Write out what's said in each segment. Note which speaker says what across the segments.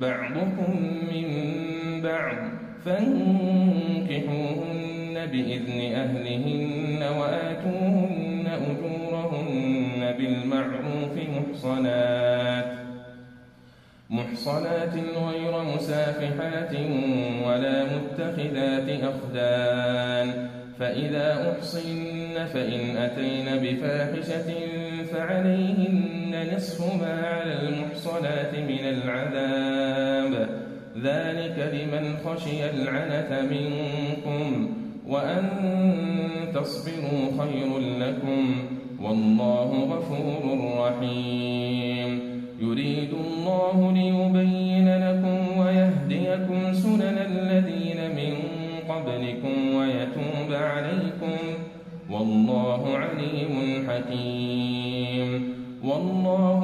Speaker 1: بعضكم من بعض فانكحوهن بإذن أهلهن وآتوهن أجورهن بالمعروف محصنات محصنات غير مسافحات ولا متخذات أخدان فإذا أحصن فإن أتين بفاحشة فعليهن نصف ما على المحصنات من العذاب ذلك لمن خشي العنة منكم وأن تصبروا خير لكم والله غفور رحيم يريد الله ليبين لكم ويهديكم سنن الذين من قبلكم ويتوب عليكم والله عليم حكيم والله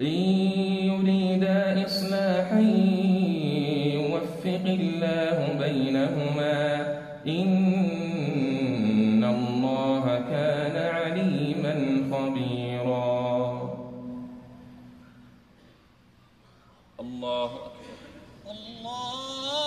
Speaker 1: إن يريدا إصلاحا يوفق الله بينهما إن الله كان عليما خبيرا الله أكبر الله